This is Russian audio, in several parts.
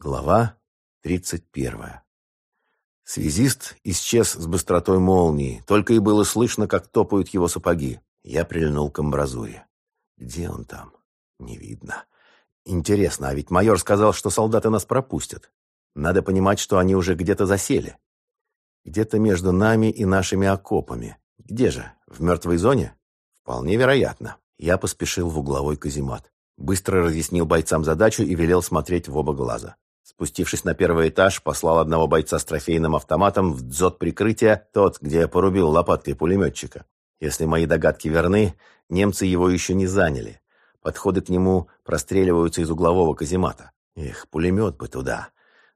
Глава 31. Связист исчез с быстротой молнии, только и было слышно, как топают его сапоги. Я прильнул к амбразуре. Где он там? Не видно. Интересно, а ведь майор сказал, что солдаты нас пропустят. Надо понимать, что они уже где-то засели. Где-то между нами и нашими окопами. Где же? В мертвой зоне? Вполне вероятно. Я поспешил в угловой каземат. Быстро разъяснил бойцам задачу и велел смотреть в оба глаза. Спустившись на первый этаж, послал одного бойца с трофейным автоматом в дзот прикрытия, тот, где я порубил лопаткой пулеметчика. Если мои догадки верны, немцы его еще не заняли. Подходы к нему простреливаются из углового каземата. Эх, пулемет бы туда.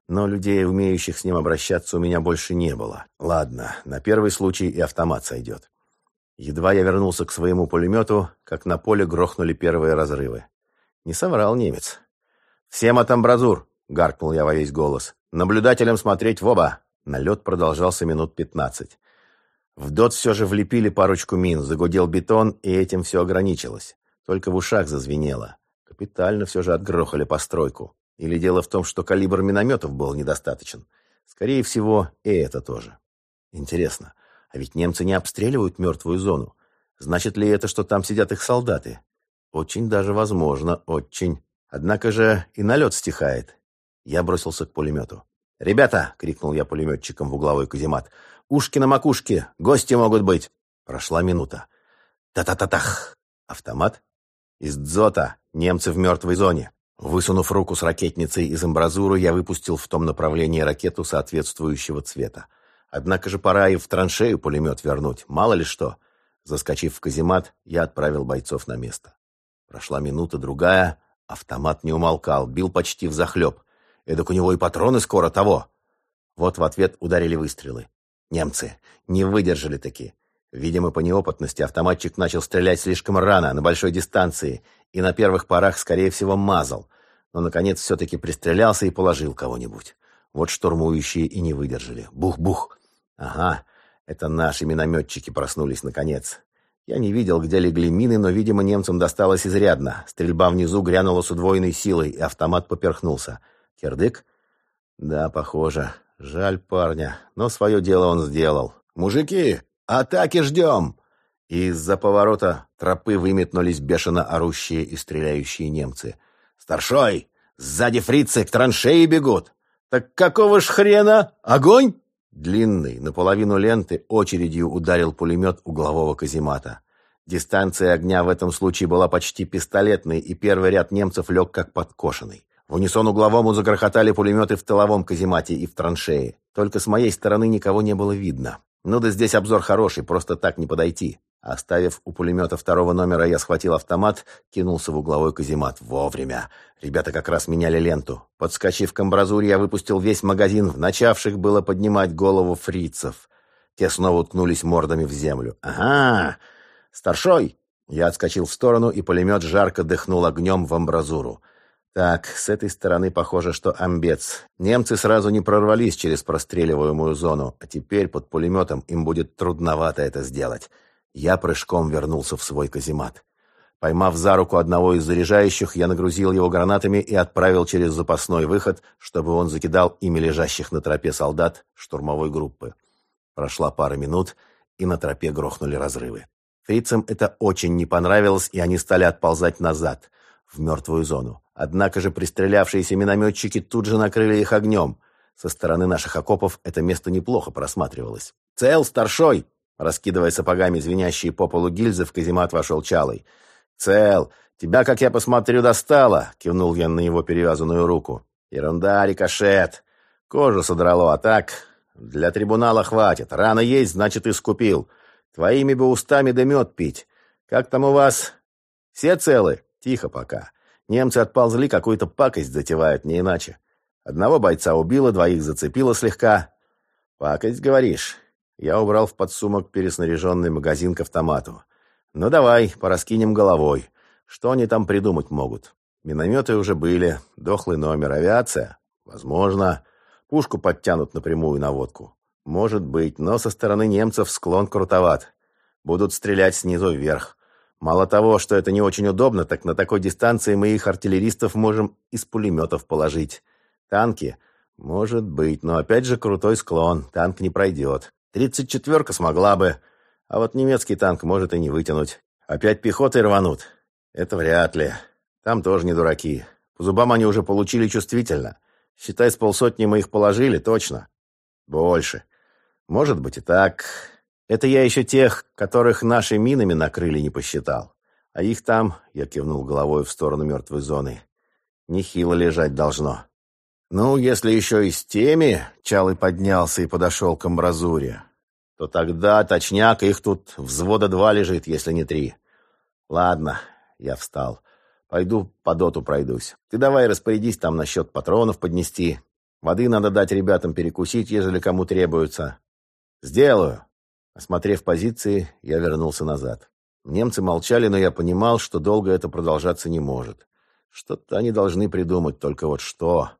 Но людей, умеющих с ним обращаться, у меня больше не было. Ладно, на первый случай и автомат сойдет. Едва я вернулся к своему пулемету, как на поле грохнули первые разрывы. Не соврал немец. «Всем от амбразур!» — гаркнул я во весь голос. «Наблюдателям смотреть в оба!» Налет продолжался минут пятнадцать. В ДОТ все же влепили парочку мин, загудел бетон, и этим все ограничилось. Только в ушах зазвенело. Капитально все же отгрохали постройку. Или дело в том, что калибр минометов был недостаточен. Скорее всего, и это тоже. Интересно, а ведь немцы не обстреливают мертвую зону. Значит ли это, что там сидят их солдаты? Очень даже возможно, очень. Однако же и налет стихает. Я бросился к пулемету. «Ребята!» — крикнул я пулеметчикам в угловой каземат. «Ушки на макушке! Гости могут быть!» Прошла минута. «Та-та-та-тах!» Автомат. Из дзота. Немцы в мертвой зоне. Высунув руку с ракетницей из амбразуры, я выпустил в том направлении ракету соответствующего цвета. Однако же пора и в траншею пулемет вернуть, мало ли что. Заскочив в каземат, я отправил бойцов на место. Прошла минута, другая. Автомат не умолкал, бил почти в захлеб. Эдак у него и патроны скоро того. Вот в ответ ударили выстрелы. Немцы не выдержали таки. Видимо, по неопытности автоматчик начал стрелять слишком рано, на большой дистанции, и на первых порах, скорее всего, мазал. Но, наконец, все-таки пристрелялся и положил кого-нибудь. Вот штурмующие и не выдержали. Бух-бух. Ага, это наши минометчики проснулись наконец. Я не видел, где легли мины, но, видимо, немцам досталось изрядно. Стрельба внизу грянула с удвоенной силой, и автомат поперхнулся. Кирдык? Да, похоже. Жаль парня, но свое дело он сделал. «Мужики, атаки ждем!» Из-за поворота тропы выметнулись бешено орущие и стреляющие немцы. «Старшой! Сзади фрицы к траншеи бегут!» «Так какого ж хрена? Огонь!» Длинный, наполовину ленты, очередью ударил пулемет углового каземата. Дистанция огня в этом случае была почти пистолетной, и первый ряд немцев лег как подкошенный. В унисон угловому загрохотали пулеметы в тыловом каземате и в траншее. Только с моей стороны никого не было видно. Ну да здесь обзор хороший, просто так не подойти. Оставив у пулемета второго номера, я схватил автомат, кинулся в угловой каземат. Вовремя. Ребята как раз меняли ленту. Подскочив к амбразуре, я выпустил весь магазин, в начавших было поднимать голову фрицев. Те снова уткнулись мордами в землю. «Ага! Старшой!» Я отскочил в сторону, и пулемет жарко дыхнул огнем в амбразуру. Так, с этой стороны похоже, что амбец. Немцы сразу не прорвались через простреливаемую зону, а теперь под пулеметом им будет трудновато это сделать. Я прыжком вернулся в свой каземат. Поймав за руку одного из заряжающих, я нагрузил его гранатами и отправил через запасной выход, чтобы он закидал ими лежащих на тропе солдат штурмовой группы. Прошла пара минут, и на тропе грохнули разрывы. Фрицам это очень не понравилось, и они стали отползать назад, в мертвую зону. Однако же пристрелявшиеся минометчики тут же накрыли их огнем. Со стороны наших окопов это место неплохо просматривалось. «Цел, старшой!» Раскидывая сапогами звенящие по полу гильзы, в каземат вошел Чалый. «Цел! Тебя, как я посмотрю, достало!» — кивнул я на его перевязанную руку. «Ерунда, рикошет! Кожу содрало, а так...» «Для трибунала хватит. Рано есть, значит, искупил. Твоими бы устами да мед пить. Как там у вас? Все целы? Тихо пока. Немцы отползли, какую-то пакость затевают, не иначе. Одного бойца убило, двоих зацепило слегка. Пакость, говоришь? Я убрал в подсумок переснаряженный магазин к автомату. Ну давай, пораскинем головой. Что они там придумать могут? Минометы уже были, дохлый номер, авиация? Возможно. Пушку подтянут напрямую на водку. Может быть, но со стороны немцев склон крутоват. Будут стрелять снизу вверх. Мало того, что это не очень удобно, так на такой дистанции мы их артиллеристов можем из пулеметов положить. Танки? Может быть, но опять же крутой склон. Танк не пройдет. Тридцать четверка смогла бы, а вот немецкий танк может и не вытянуть. Опять пехотой рванут? Это вряд ли. Там тоже не дураки. По зубам они уже получили чувствительно. Считай, с полсотни мы их положили, точно. Больше. Может быть и так. Это я еще тех, которых наши минами накрыли, не посчитал. А их там, я кивнул головой в сторону мертвой зоны, нехило лежать должно. Ну, если еще и с теми, Чалый поднялся и подошел к амбразуре, то тогда, точняк, их тут взвода два лежит, если не три. Ладно, я встал. Пойду по доту пройдусь. Ты давай распорядись там насчет патронов поднести. Воды надо дать ребятам перекусить, ежели кому требуется. Сделаю. Осмотрев позиции, я вернулся назад. Немцы молчали, но я понимал, что долго это продолжаться не может. Что-то они должны придумать, только вот что.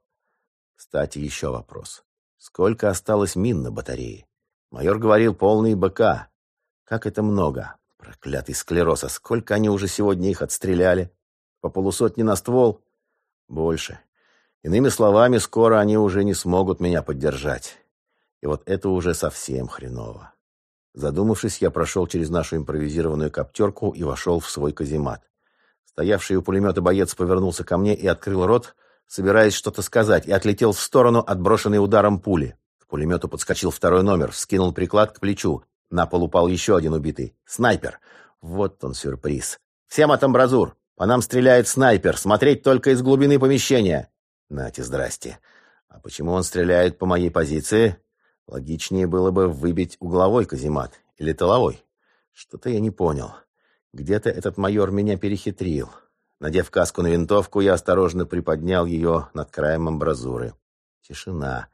Кстати, еще вопрос. Сколько осталось мин на батарее? Майор говорил, полный БК. Как это много. Проклятый склероз, а сколько они уже сегодня их отстреляли? По полусотни на ствол? Больше. Иными словами, скоро они уже не смогут меня поддержать. И вот это уже совсем хреново. Задумавшись, я прошел через нашу импровизированную коптерку и вошел в свой каземат. Стоявший у пулемета боец повернулся ко мне и открыл рот, собираясь что-то сказать, и отлетел в сторону, отброшенный ударом пули. К пулемету подскочил второй номер, вскинул приклад к плечу. На пол упал еще один убитый. Снайпер. Вот он сюрприз. «Всем от амбразур! По нам стреляет снайпер! Смотреть только из глубины помещения!» «Нате, здрасте! А почему он стреляет по моей позиции?» Логичнее было бы выбить угловой каземат или тыловой. Что-то я не понял. Где-то этот майор меня перехитрил. Надев каску на винтовку, я осторожно приподнял ее над краем амбразуры. Тишина.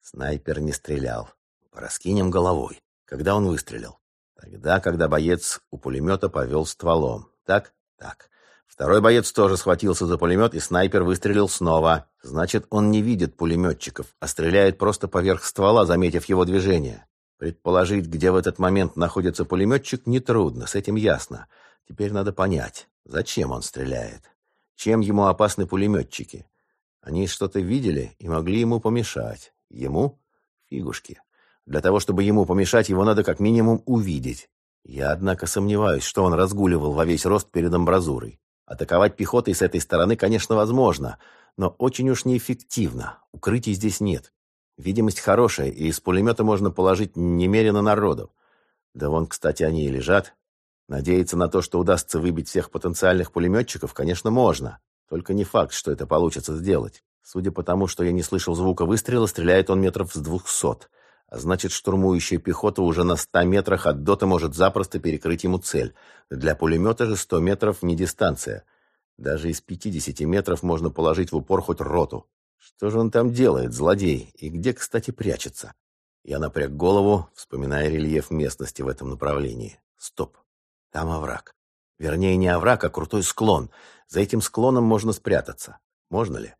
Снайпер не стрелял. Пораскинем головой. Когда он выстрелил? Тогда, когда боец у пулемета повел стволом. Так? Так. Второй боец тоже схватился за пулемет, и снайпер выстрелил снова. Значит, он не видит пулеметчиков, а стреляет просто поверх ствола, заметив его движение. Предположить, где в этот момент находится пулеметчик, нетрудно, с этим ясно. Теперь надо понять, зачем он стреляет. Чем ему опасны пулеметчики? Они что-то видели и могли ему помешать. Ему? Фигушки. Для того, чтобы ему помешать, его надо как минимум увидеть. Я, однако, сомневаюсь, что он разгуливал во весь рост перед амбразурой. Атаковать пехотой с этой стороны, конечно, возможно, но очень уж неэффективно. Укрытий здесь нет. Видимость хорошая, и из пулемета можно положить немерено народу. Да вон, кстати, они и лежат. Надеяться на то, что удастся выбить всех потенциальных пулеметчиков, конечно, можно. Только не факт, что это получится сделать. Судя по тому, что я не слышал звука выстрела, стреляет он метров с двухсот. Значит, штурмующая пехота уже на 100 метрах от дота может запросто перекрыть ему цель. Для пулемета же 100 метров не дистанция. Даже из 50 метров можно положить в упор хоть роту. Что же он там делает, злодей? И где, кстати, прячется? Я напряг голову, вспоминая рельеф местности в этом направлении. Стоп. Там овраг. Вернее, не овраг, а крутой склон. За этим склоном можно спрятаться. Можно ли?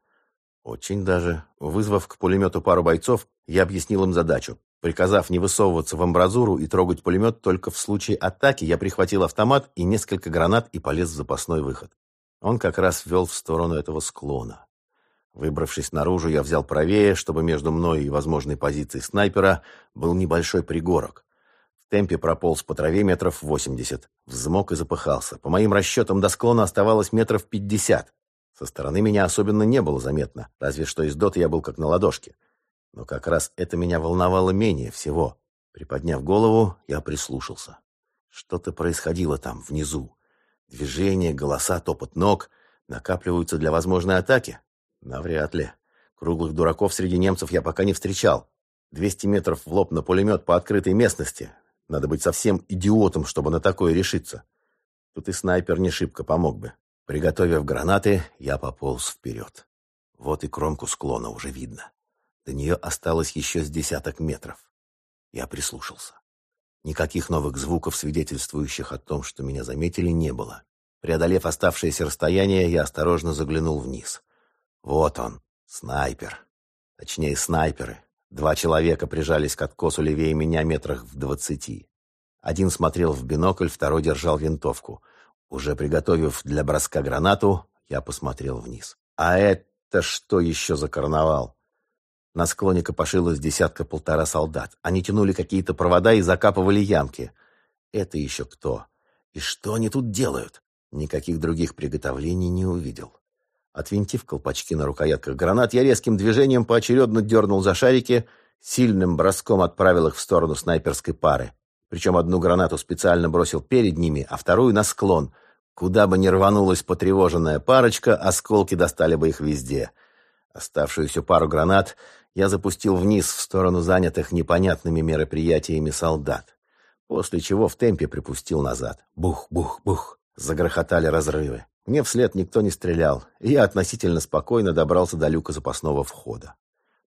Очень даже. Вызвав к пулемету пару бойцов, я объяснил им задачу. Приказав не высовываться в амбразуру и трогать пулемет только в случае атаки, я прихватил автомат и несколько гранат и полез в запасной выход. Он как раз вел в сторону этого склона. Выбравшись наружу, я взял правее, чтобы между мной и возможной позицией снайпера был небольшой пригорок. В темпе прополз по траве метров восемьдесят. Взмок и запыхался. По моим расчетам, до склона оставалось метров пятьдесят. Со стороны меня особенно не было заметно, разве что из дота я был как на ладошке. Но как раз это меня волновало менее всего. Приподняв голову, я прислушался. Что-то происходило там, внизу. Движение, голоса, топот ног накапливаются для возможной атаки? Навряд ли. Круглых дураков среди немцев я пока не встречал. Двести метров в лоб на пулемет по открытой местности. Надо быть совсем идиотом, чтобы на такое решиться. Тут и снайпер не шибко помог бы. Приготовив гранаты, я пополз вперед. Вот и кромку склона уже видно. До нее осталось еще с десяток метров. Я прислушался. Никаких новых звуков, свидетельствующих о том, что меня заметили, не было. Преодолев оставшееся расстояние, я осторожно заглянул вниз. Вот он, снайпер. Точнее, снайперы. Два человека прижались к откосу левее меня метрах в двадцати. Один смотрел в бинокль, второй держал винтовку. Уже приготовив для броска гранату, я посмотрел вниз. А это что еще за карнавал? На склоне копошилось десятка-полтора солдат. Они тянули какие-то провода и закапывали ямки. Это еще кто? И что они тут делают? Никаких других приготовлений не увидел. Отвинтив колпачки на рукоятках гранат, я резким движением поочередно дернул за шарики, сильным броском отправил их в сторону снайперской пары. Причем одну гранату специально бросил перед ними, а вторую на склон. Куда бы ни рванулась потревоженная парочка, осколки достали бы их везде. Оставшуюся пару гранат я запустил вниз в сторону занятых непонятными мероприятиями солдат. После чего в темпе припустил назад. Бух-бух-бух. Загрохотали разрывы. Мне вслед никто не стрелял, и я относительно спокойно добрался до люка запасного входа.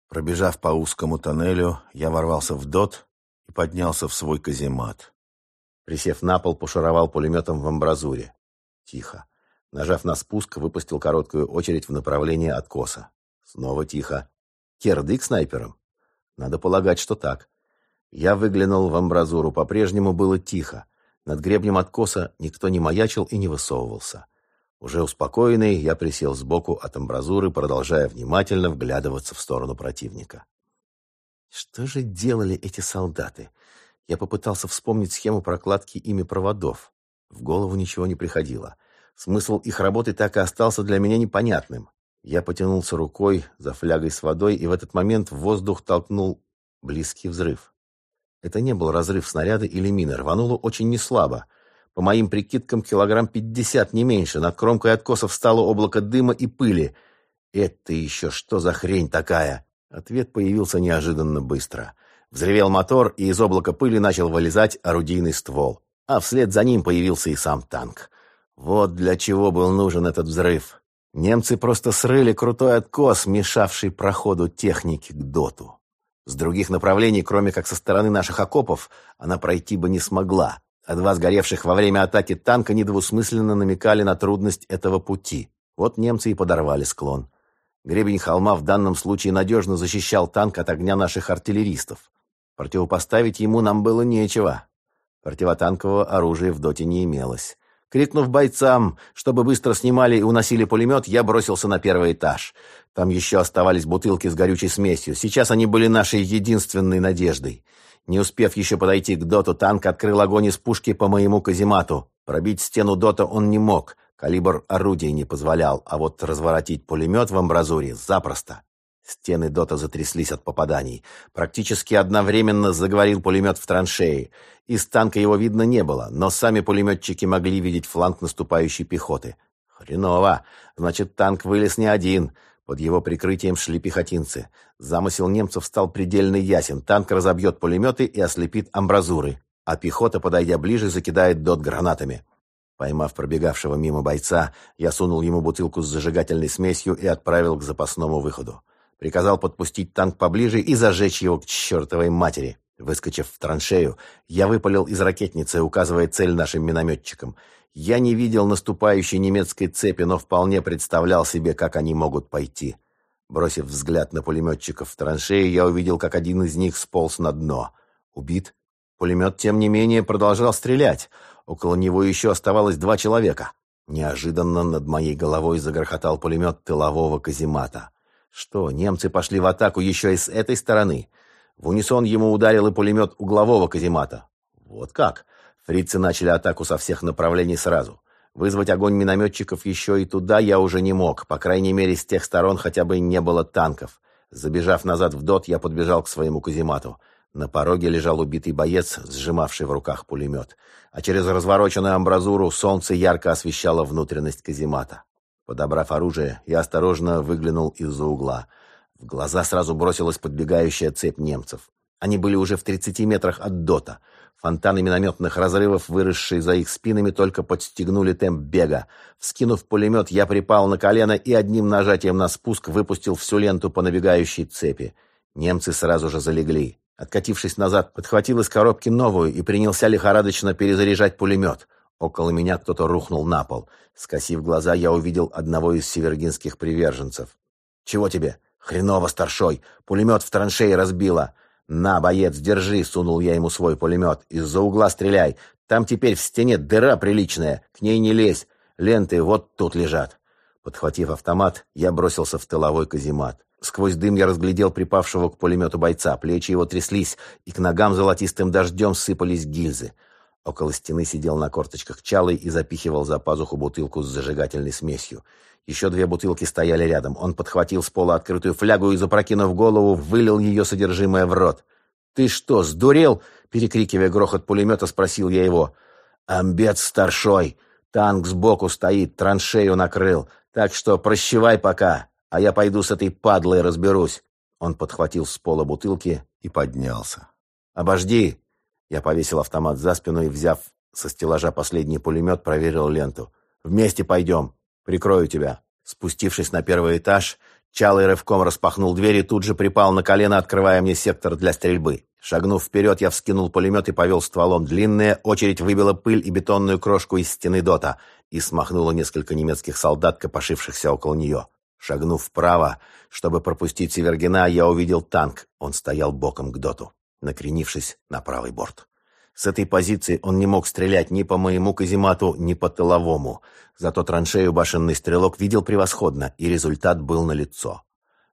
Пробежав по узкому тоннелю, я ворвался в дот и поднялся в свой каземат. Присев на пол, пошаровал пулеметом в амбразуре. Тихо. Нажав на спуск, выпустил короткую очередь в направлении откоса. Снова тихо. Кердык снайпером? Надо полагать, что так. Я выглянул в амбразуру. По-прежнему было тихо. Над гребнем откоса никто не маячил и не высовывался. Уже успокоенный, я присел сбоку от амбразуры, продолжая внимательно вглядываться в сторону противника. Что же делали эти солдаты? Я попытался вспомнить схему прокладки ими проводов. В голову ничего не приходило. Смысл их работы так и остался для меня непонятным. Я потянулся рукой за флягой с водой, и в этот момент в воздух толкнул близкий взрыв. Это не был разрыв снаряда или мины, рвануло очень неслабо. По моим прикидкам, килограмм пятьдесят, не меньше. Над кромкой откоса встало облако дыма и пыли. «Это еще что за хрень такая?» Ответ появился неожиданно быстро. Взревел мотор, и из облака пыли начал вылезать орудийный ствол. А вслед за ним появился и сам танк. Вот для чего был нужен этот взрыв. Немцы просто срыли крутой откос, мешавший проходу техники к доту. С других направлений, кроме как со стороны наших окопов, она пройти бы не смогла а два сгоревших во время атаки танка недвусмысленно намекали на трудность этого пути. Вот немцы и подорвали склон. Гребень холма в данном случае надежно защищал танк от огня наших артиллеристов. Противопоставить ему нам было нечего. Противотанкового оружия в доте не имелось. Крикнув бойцам, чтобы быстро снимали и уносили пулемет, я бросился на первый этаж. Там еще оставались бутылки с горючей смесью. Сейчас они были нашей единственной надеждой. Не успев еще подойти к доту, танк открыл огонь из пушки по моему каземату. Пробить стену дота он не мог, калибр орудия не позволял, а вот разворотить пулемет в амбразуре запросто. Стены дота затряслись от попаданий. Практически одновременно заговорил пулемет в траншеи. Из танка его видно не было, но сами пулеметчики могли видеть фланг наступающей пехоты. Хреново. Значит, танк вылез не один. Под его прикрытием шли пехотинцы. Замысел немцев стал предельно ясен. Танк разобьет пулеметы и ослепит амбразуры, а пехота, подойдя ближе, закидает дот гранатами. Поймав пробегавшего мимо бойца, я сунул ему бутылку с зажигательной смесью и отправил к запасному выходу. Приказал подпустить танк поближе и зажечь его к чертовой матери. Выскочив в траншею, я выпалил из ракетницы, указывая цель нашим минометчикам. Я не видел наступающей немецкой цепи, но вполне представлял себе, как они могут пойти. Бросив взгляд на пулеметчиков в траншеи, я увидел, как один из них сполз на дно. Убит? Пулемет, тем не менее, продолжал стрелять. Около него еще оставалось два человека. Неожиданно над моей головой загрохотал пулемет тылового каземата. Что, немцы пошли в атаку еще и с этой стороны? В унисон ему ударил и пулемет углового каземата. Вот как? Фрицы начали атаку со всех направлений сразу. Вызвать огонь минометчиков еще и туда я уже не мог. По крайней мере, с тех сторон хотя бы не было танков. Забежав назад в дот, я подбежал к своему каземату. На пороге лежал убитый боец, сжимавший в руках пулемет. А через развороченную амбразуру солнце ярко освещало внутренность каземата. Подобрав оружие, я осторожно выглянул из-за угла. В глаза сразу бросилась подбегающая цепь немцев. Они были уже в 30 метрах от дота. Фонтаны минометных разрывов, выросшие за их спинами, только подстегнули темп бега. Вскинув пулемет, я припал на колено и одним нажатием на спуск выпустил всю ленту по набегающей цепи. Немцы сразу же залегли. Откатившись назад, подхватил из коробки новую и принялся лихорадочно перезаряжать пулемет. Около меня кто-то рухнул на пол. Скосив глаза, я увидел одного из севергинских приверженцев. «Чего тебе?» «Хреново, старшой! Пулемет в траншее разбило!» «На, боец, держи!» — сунул я ему свой пулемет. «Из-за угла стреляй! Там теперь в стене дыра приличная, к ней не лезь! Ленты вот тут лежат!» Подхватив автомат, я бросился в тыловой каземат. Сквозь дым я разглядел припавшего к пулемету бойца. Плечи его тряслись, и к ногам золотистым дождем сыпались гильзы. Около стены сидел на корточках Чалый и запихивал за пазуху бутылку с зажигательной смесью. Еще две бутылки стояли рядом. Он подхватил с пола открытую флягу и, запрокинув голову, вылил ее содержимое в рот. «Ты что, сдурел?» — перекрикивая грохот пулемета, спросил я его. «Амбец старшой! Танк сбоку стоит, траншею накрыл. Так что прощевай пока, а я пойду с этой падлой разберусь». Он подхватил с пола бутылки и поднялся. «Обожди!» Я повесил автомат за спину и, взяв со стеллажа последний пулемет, проверил ленту. «Вместе пойдем. Прикрою тебя». Спустившись на первый этаж, Чалый рывком распахнул дверь и тут же припал на колено, открывая мне сектор для стрельбы. Шагнув вперед, я вскинул пулемет и повел стволом. Длинная очередь выбила пыль и бетонную крошку из стены дота и смахнула несколько немецких солдат, копошившихся около нее. Шагнув вправо, чтобы пропустить Севергина, я увидел танк. Он стоял боком к доту накренившись на правый борт. С этой позиции он не мог стрелять ни по моему каземату, ни по тыловому. Зато траншею башенный стрелок видел превосходно, и результат был налицо.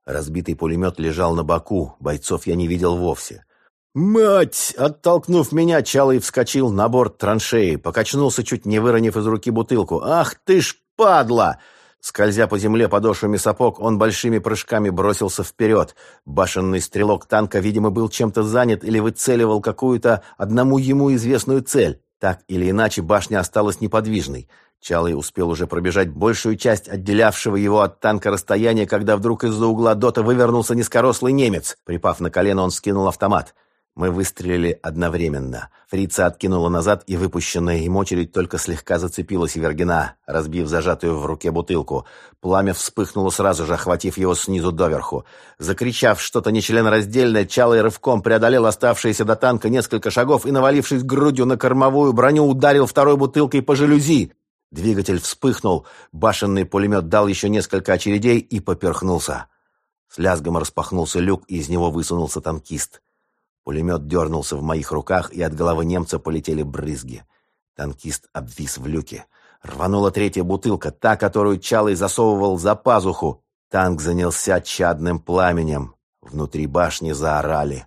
Разбитый пулемет лежал на боку, бойцов я не видел вовсе. «Мать!» Оттолкнув меня, Чалый вскочил на борт траншеи, покачнулся, чуть не выронив из руки бутылку. «Ах ты ж падла!» Скользя по земле подошвами сапог, он большими прыжками бросился вперед. Башенный стрелок танка, видимо, был чем-то занят или выцеливал какую-то одному ему известную цель. Так или иначе, башня осталась неподвижной. Чалый успел уже пробежать большую часть отделявшего его от танка расстояния, когда вдруг из-за угла дота вывернулся низкорослый немец. Припав на колено, он скинул автомат. Мы выстрелили одновременно. Фрица откинула назад, и выпущенная им очередь только слегка зацепилась Вергина, разбив зажатую в руке бутылку. Пламя вспыхнуло сразу же, охватив его снизу доверху. Закричав что-то нечленораздельное, Чалый рывком преодолел оставшиеся до танка несколько шагов и, навалившись грудью на кормовую броню, ударил второй бутылкой по жалюзи. Двигатель вспыхнул, башенный пулемет дал еще несколько очередей и поперхнулся. С лязгом распахнулся люк, и из него высунулся танкист. Пулемет дернулся в моих руках, и от головы немца полетели брызги. Танкист обвис в люке. Рванула третья бутылка, та, которую Чалый засовывал за пазуху. Танк занялся чадным пламенем. Внутри башни заорали.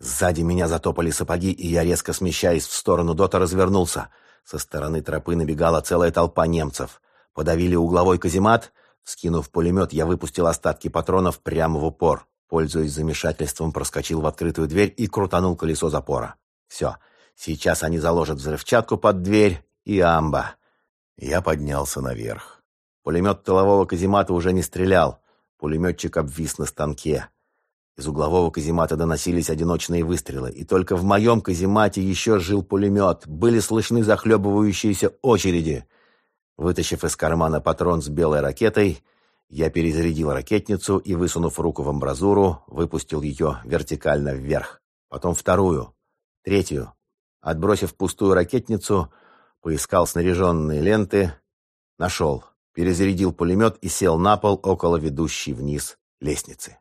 Сзади меня затопали сапоги, и я, резко смещаясь в сторону дота, развернулся. Со стороны тропы набегала целая толпа немцев. Подавили угловой каземат. Скинув пулемет, я выпустил остатки патронов прямо в упор. Пользуясь замешательством, проскочил в открытую дверь и крутанул колесо запора. Все, сейчас они заложат взрывчатку под дверь и амба. Я поднялся наверх. Пулемет тылового каземата уже не стрелял. Пулеметчик обвис на станке. Из углового каземата доносились одиночные выстрелы, и только в моем каземате еще жил пулемет. Были слышны захлебывающиеся очереди. Вытащив из кармана патрон с белой ракетой, я перезарядил ракетницу и, высунув руку в амбразуру, выпустил ее вертикально вверх. Потом вторую, третью. Отбросив пустую ракетницу, поискал снаряженные ленты, нашел, перезарядил пулемет и сел на пол около ведущей вниз лестницы.